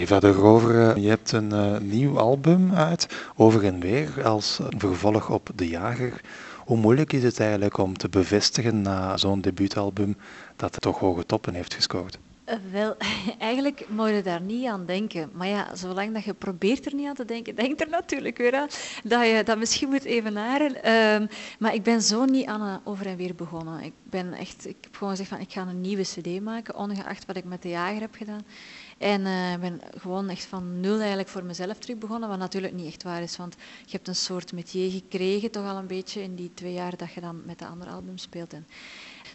Eva de Grover, je hebt een uh, nieuw album uit, Over en Weer, als vervolg op De Jager. Hoe moeilijk is het eigenlijk om te bevestigen na zo'n debuutalbum dat het toch hoge toppen heeft gescoord? Uh, wel, eigenlijk moet je daar niet aan denken. Maar ja, zolang dat je probeert er niet aan te denken, denk er natuurlijk weer aan dat je dat misschien moet evenaren. Uh, maar ik ben zo niet aan over en weer begonnen. Ik, ben echt, ik heb gewoon gezegd van ik ga een nieuwe cd maken, ongeacht wat ik met de jager heb gedaan. En uh, ben gewoon echt van nul eigenlijk voor mezelf terug begonnen, wat natuurlijk niet echt waar is, want je hebt een soort métier gekregen toch al een beetje in die twee jaar dat je dan met de andere album speelt. En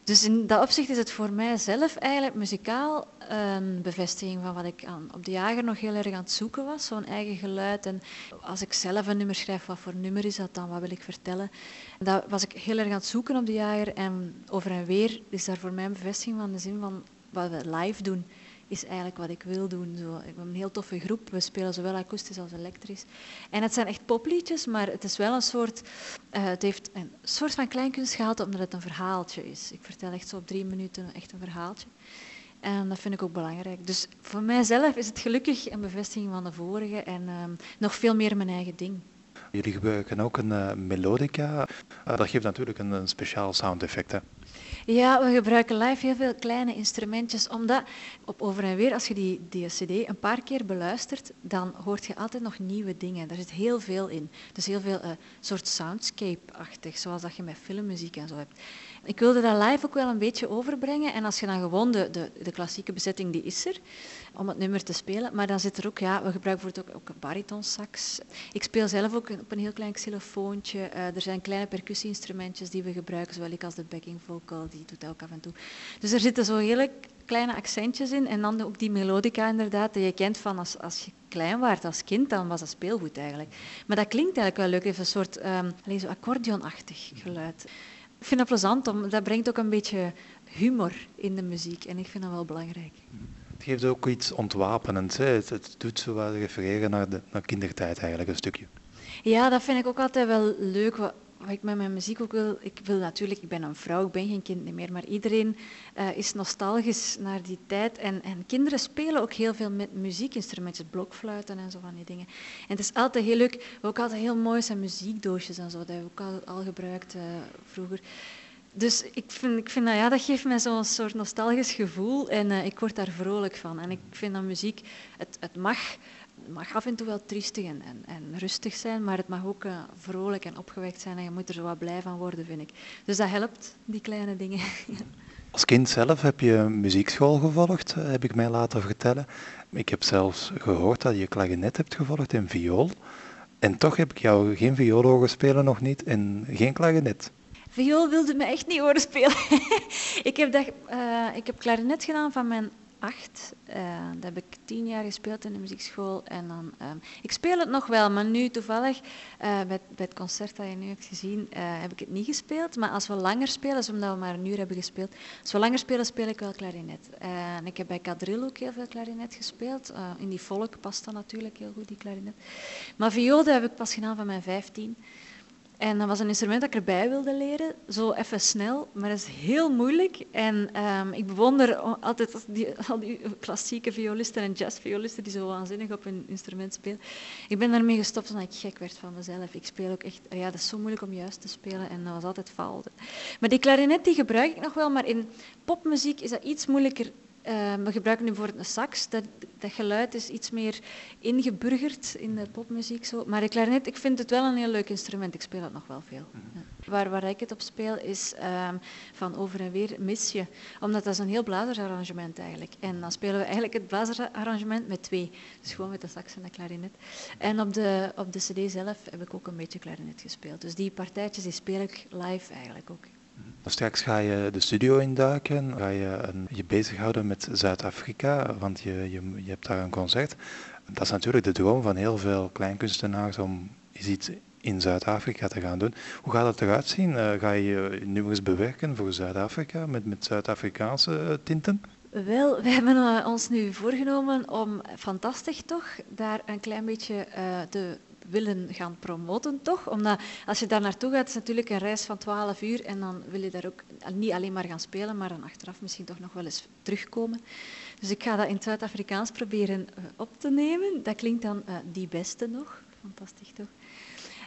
dus in dat opzicht is het voor mij zelf eigenlijk muzikaal een bevestiging van wat ik aan, op de jager nog heel erg aan het zoeken was. Zo'n eigen geluid. En als ik zelf een nummer schrijf, wat voor nummer is dat dan? Wat wil ik vertellen? Dat was ik heel erg aan het zoeken op de jager. En over en weer is daar voor mij een bevestiging van de zin van wat we live doen is eigenlijk wat ik wil doen. Zo, ik ben een heel toffe groep. We spelen zowel akoestisch als elektrisch. En het zijn echt popliedjes, maar het is wel een soort... Uh, het heeft een soort van kleinkunst gehaald omdat het een verhaaltje is. Ik vertel echt zo op drie minuten echt een verhaaltje. En dat vind ik ook belangrijk. Dus voor mijzelf is het gelukkig een bevestiging van de vorige en uh, nog veel meer mijn eigen ding. Jullie gebruiken ook een uh, melodica. Uh, dat geeft natuurlijk een, speciaal sound effect. Hè? Ja, we gebruiken live heel veel kleine instrumentjes, omdat op over en weer, als je die, die cd een paar keer beluistert, dan hoort je altijd nog nieuwe dingen. Daar zit heel veel in. Dus heel veel uh, soort soundscape-achtig, zoals dat je met filmmuziek en zo hebt. Ik wilde dat live ook wel een beetje overbrengen. En als je dan gewoon de, de, de klassieke bezetting, die is er, om het nummer te spelen. Maar dan zit er ook, ja, we gebruiken bijvoorbeeld ook, ook baritonsax. Ik speel zelf ook op een heel klein xylofoontje. Uh, er zijn kleine percussie-instrumentjes die we gebruiken, zowel ik als de backing vocal, die doet ook af en toe. Dus er zitten zo hele kleine accentjes in. En dan ook die melodica inderdaad, die je kent van als, als je klein was als kind, dan was dat speelgoed eigenlijk. Maar dat klinkt eigenlijk wel leuk, even een soort um, zo accordeonachtig geluid. Ik vind dat plezant, om, dat brengt ook een beetje humor in de muziek en ik vind dat wel belangrijk. Het geeft ook iets ontwapenends. Hè? Het, het doet zo wat refereren naar, de, naar kindertijd eigenlijk, een stukje. Ja, dat vind ik ook altijd wel leuk wat ik met mijn muziek ook wil, ik wil natuurlijk, ik ben een vrouw, ik ben geen kind meer, maar iedereen uh, is nostalgisch naar die tijd. En, en, kinderen spelen ook heel veel met muziekinstrumenten, blokfluiten en zo van die dingen. En het is altijd heel leuk, ook altijd heel mooi zijn muziekdoosjes en zo, dat hebben we ook al, al gebruikt uh, vroeger. Dus ik vind, ik vind dat, ja, dat geeft mij zo'n soort nostalgisch gevoel en uh, ik word daar vrolijk van. En ik vind dat muziek, het, het mag mag af en toe wel triestig en, en, en rustig zijn, maar het mag ook uh, vrolijk en opgewekt zijn en je moet er zo wat blij van worden, vind ik. Dus dat helpt, die kleine dingen. Als kind zelf heb je muziekschool gevolgd, eh, heb ik mij laten vertellen. Ik heb zelfs gehoord dat je klarinet hebt gevolgd en viool. En toch heb ik jou geen viool horen spelen, nog niet, en geen klarinet. Viool wilde me echt niet horen spelen. ik, heb dat, uh, ik heb klarinet gedaan van mijn acht. Uh, dat heb ik tien jaar gespeeld in de muziekschool. En dan, um, ik speel het nog wel, maar nu toevallig, uh, bij, het concert dat je nu hebt gezien, uh, heb ik het niet gespeeld. Maar als we langer spelen, dus omdat we maar een uur hebben gespeeld, als we langer spelen, speel ik wel klarinet. en ik heb bij Kadril ook heel veel klarinet gespeeld. in die volk past dat natuurlijk heel goed, die klarinet. Maar viool heb ik pas gedaan van mijn vijftien. En dat was een instrument dat ik erbij wilde leren, zo even snel, maar dat is heel moeilijk. En um, ik bewonder altijd die, al die klassieke violisten en jazzviolisten die zo waanzinnig op hun instrument spelen. Ik ben daarmee gestopt omdat ik gek werd van mezelf. Ik speel ook echt, ja, dat is zo moeilijk om juist te spelen en dat was altijd fout. Maar die klarinet die gebruik ik nog wel, maar in popmuziek is dat iets moeilijker uh, we gebruiken nu bijvoorbeeld een sax. Dat, dat geluid is iets meer ingeburgerd in de popmuziek. Zo. Maar de klarinet, ik vind het wel een heel leuk instrument. Ik speel het nog wel veel. Mhm. Ja. Waar, waar ik het op speel is um, van over en weer Misje. Omdat dat is een heel blazersarrangement eigenlijk. En dan spelen we eigenlijk het blazersarrangement met twee. Dus gewoon met de sax en de klarinet. En op de, op de cd zelf heb ik ook een beetje klarinet gespeeld. Dus die partijtjes die speel ik live eigenlijk ook. Straks ga je de studio induiken, ga je een, je bezighouden met Zuid-Afrika, want je, je, je hebt daar een concert. Dat is natuurlijk de droom van heel veel kleinkunstenaars om iets in Zuid-Afrika te gaan doen. Hoe gaat het eruit zien? Uh, ga je nummers bewerken voor Zuid-Afrika met, met Zuid-Afrikaanse uh, tinten? Wel, we hebben uh, ons nu voorgenomen om, fantastisch toch, daar een klein beetje te willen gaan promoten, toch? Omdat als je daar naartoe gaat, is natuurlijk een reis van 12 uur en dan wil je daar ook niet alleen maar gaan spelen, maar dan achteraf misschien toch nog wel eens terugkomen. Dus ik ga dat in Zuid-Afrikaans proberen uh, op te nemen. Dat klinkt dan uh, die beste nog. Fantastisch toch?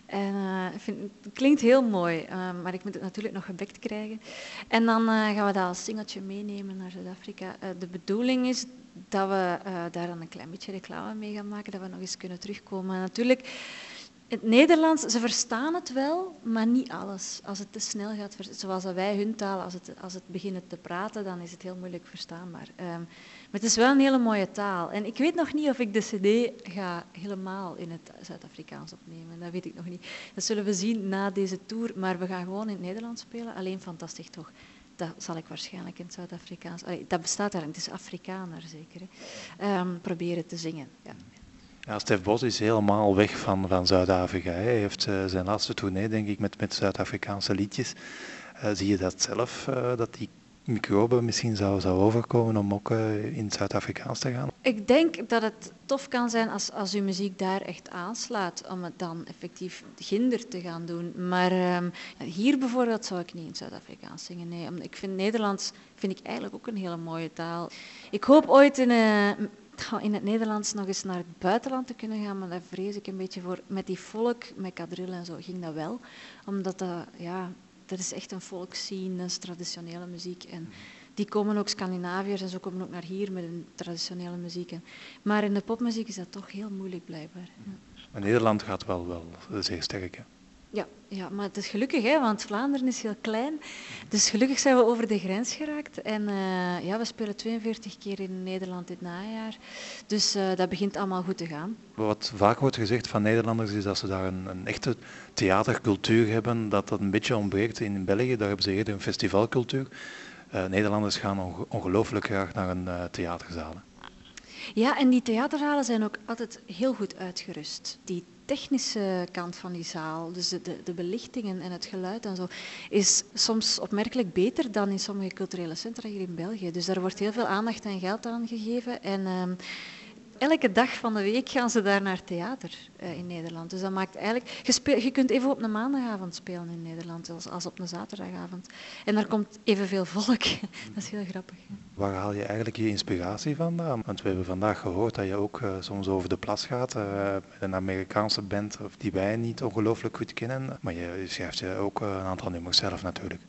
En uh, vind, het klinkt heel mooi, maar ik moet het natuurlijk nog gebekt krijgen. En dan gaan we dat als singeltje meenemen naar Zuid-Afrika. de bedoeling is dat we daar dan een klein beetje reclame mee gaan maken, dat we nog eens kunnen terugkomen. En natuurlijk het Nederlands, ze verstaan het wel, maar niet alles. Als het te snel gaat, zoals wij hun taal, als het, als het beginnen te praten, dan is het heel moeilijk verstaanbaar. Um, maar het is wel een hele mooie taal. En ik weet nog niet of ik de cd ga helemaal in het Zuid-Afrikaans opnemen. Dat weet ik nog niet. Dat zullen we zien na deze tour. Maar we gaan gewoon in het Nederlands spelen. Alleen fantastisch toch. Dat zal ik waarschijnlijk in het Zuid-Afrikaans... Dat bestaat daar, het is Afrikaner zeker. Um, proberen te zingen. Ja. Ja, Stef Bos is helemaal weg van, van Zuid-Afrika. Hij heeft uh, zijn laatste tournee, denk ik, met, met Zuid-Afrikaanse liedjes. Uh, zie je dat zelf, uh, dat die microben misschien zou, zou overkomen om ook in Zuid-Afrikaans te gaan? Ik denk dat het tof kan zijn als, als uw muziek daar echt aanslaat, om het dan effectief ginder te gaan doen. Maar ehm, hier bijvoorbeeld zou ik niet in Zuid-Afrikaans zingen. Nee, ik vind Nederlands vind ik eigenlijk ook een hele mooie taal. Ik hoop ooit in een in het Nederlands nog eens naar het buitenland te kunnen gaan, maar daar vrees ik een beetje voor. Met die volk, met kadril en zo, ging dat wel. Omdat dat, ja, dat is echt een volkszien, dat is traditionele muziek. En die komen ook Scandinaviërs en zo komen ook naar hier met een traditionele muziek. Maar in de popmuziek is dat toch heel moeilijk blijkbaar. Maar Nederland gaat wel, wel zeer sterk. Ja, ja, maar het is gelukkig, hè, want Vlaanderen is heel klein. Dus gelukkig zijn we over de grens geraakt. En uh, ja, we spelen 42 keer in Nederland dit najaar. Dus uh, dat begint allemaal goed te gaan. Wat vaak wordt gezegd van Nederlanders is dat ze daar een, een echte theatercultuur hebben. Dat dat een beetje ontbreekt in België. Daar hebben ze eerder een festivalcultuur. Uh, Nederlanders gaan ongelooflijk graag naar een theaterzaal. Ja, en die theaterzalen zijn ook altijd heel goed uitgerust. Die technische kant van die zaal, dus de, de, belichtingen en het geluid en zo, is soms opmerkelijk beter dan in sommige culturele centra hier in België. Dus daar wordt heel veel aandacht en geld aan gegeven. En um, elke dag van de week gaan ze daar naar theater uh, in Nederland. Dus dat maakt eigenlijk... Je, kunt even op een maandagavond spelen in Nederland als, als op een zaterdagavond. En daar komt evenveel volk. dat is heel grappig. Waar haal je eigenlijk je inspiratie vandaan? Want we hebben vandaag gehoord dat je ook uh, soms over de plas gaat uh, met een Amerikaanse band die wij niet ongelooflijk goed kennen. Maar je schrijft je ook een aantal nummers zelf natuurlijk.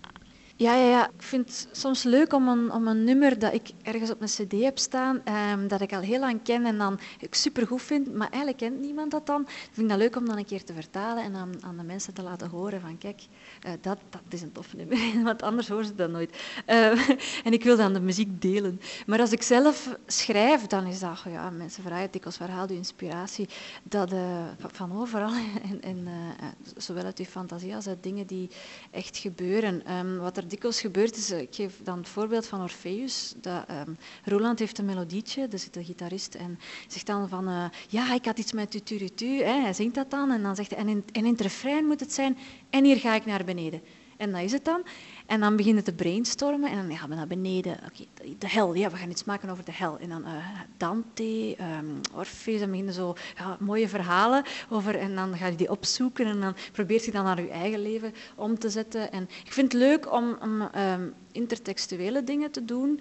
Ja, ja, ja, ik vind het soms leuk om een, om een nummer dat ik ergens op een cd heb staan, um, dat ik al heel lang ken en dan ik supergoed vind, maar eigenlijk kent niemand dat dan. Ik vind dat leuk om dan een keer te vertalen en aan, aan de mensen te laten horen van kijk, uh, dat, dat is een tof nummer, want anders horen ze dat nooit. Uh, en ik wil dan de muziek delen. Maar als ik zelf schrijf, dan is dat, ja, mensen vragen dikwijls waar haal je inspiratie? Dat, uh, van overal, en, en zowel uit je fantasie als uit dingen die echt gebeuren. Um, wat er dikwijls gebeurt is, ik geef dan het voorbeeld van Orpheus. Dat, um, Roland heeft een melodietje, er zit een gitarist en zegt dan van, uh, ja, ik had iets met tuturutu, hè, hij zingt dat dan en dan zegt hij, en in, en in het refrein moet het zijn, en hier ga ik naar beneden. En dat is het dan. En dan beginnen te brainstormen en dan gaan we naar beneden. Oké, de hel, ja, we gaan iets maken over de hel. En dan uh, Dante, um, Orpheus, en beginnen zo ja, mooie verhalen over. En dan ga je die opzoeken en dan probeert je dan naar je eigen leven om te zetten. En ik vind het leuk om, om um, intertextuele dingen te doen,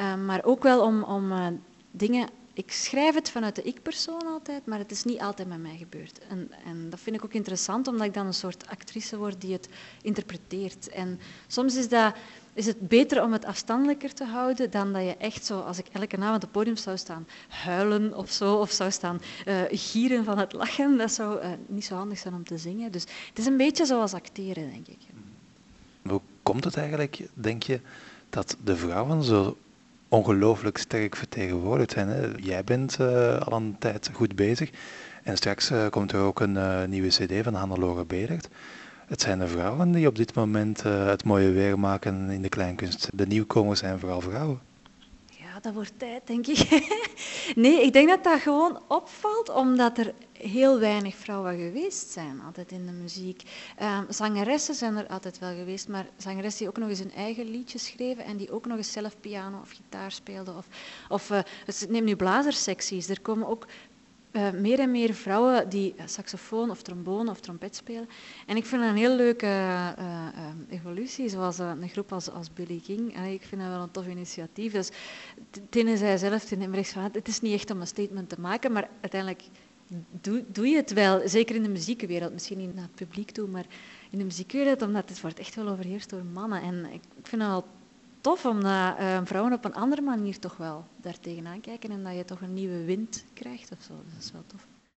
um, maar ook wel om, om uh, dingen ik schrijf het vanuit de ik-persoon altijd, maar het is niet altijd met mij gebeurd. En, en, dat vind ik ook interessant, omdat ik dan een soort actrice word die het interpreteert. En soms is, dat, is het beter om het afstandelijker te houden dan dat je echt zo, als ik elke avond op het podium zou staan, huilen of zo, of zou staan uh, gieren van het lachen. Dat zou uh, niet zo handig zijn om te zingen. Dus het is een beetje zoals acteren, denk ik. Hoe komt het eigenlijk, denk je, dat de vrouwen zo ongelooflijk sterk vertegenwoordigd zijn. Hè. Jij bent uh, al een tijd goed bezig. En straks uh, komt er ook een uh, nieuwe cd van Hannelore Bedert. Het zijn de vrouwen die op dit moment het mooie weer maken in de kleinkunst. De nieuwkomers zijn vooral vrouwen. Dat wordt tijd, denk ik. nee, ik denk dat dat gewoon opvalt, omdat er heel weinig vrouwen geweest zijn, altijd in de muziek. Uh, zangeressen zijn er altijd wel geweest, maar zangeressen die ook nog eens een eigen liedje schreven en die ook nog eens zelf piano of gitaar speelden. Of, of uh, neem nu blazerssecties, er komen ook uh, meer en meer vrouwen die saxofoon of trombone of trompet spelen. En ik vind dat een heel leuke uh, evolutie, zoals een groep als, als Billy King. ik vind dat wel een tof initiatief. Dus Tine zei zelf, Tine het is niet echt om een statement te maken, maar uiteindelijk doe, doe je het wel. Zeker in de muziekwereld, misschien niet naar het publiek toe, maar in de muziekwereld, omdat het wordt echt wel overheerst door mannen. En ik, vind wel tof, omdat uh, vrouwen op een andere manier toch wel daar tegenaan kijken en dat je toch een nieuwe wind krijgt of zo. Dat is wel tof.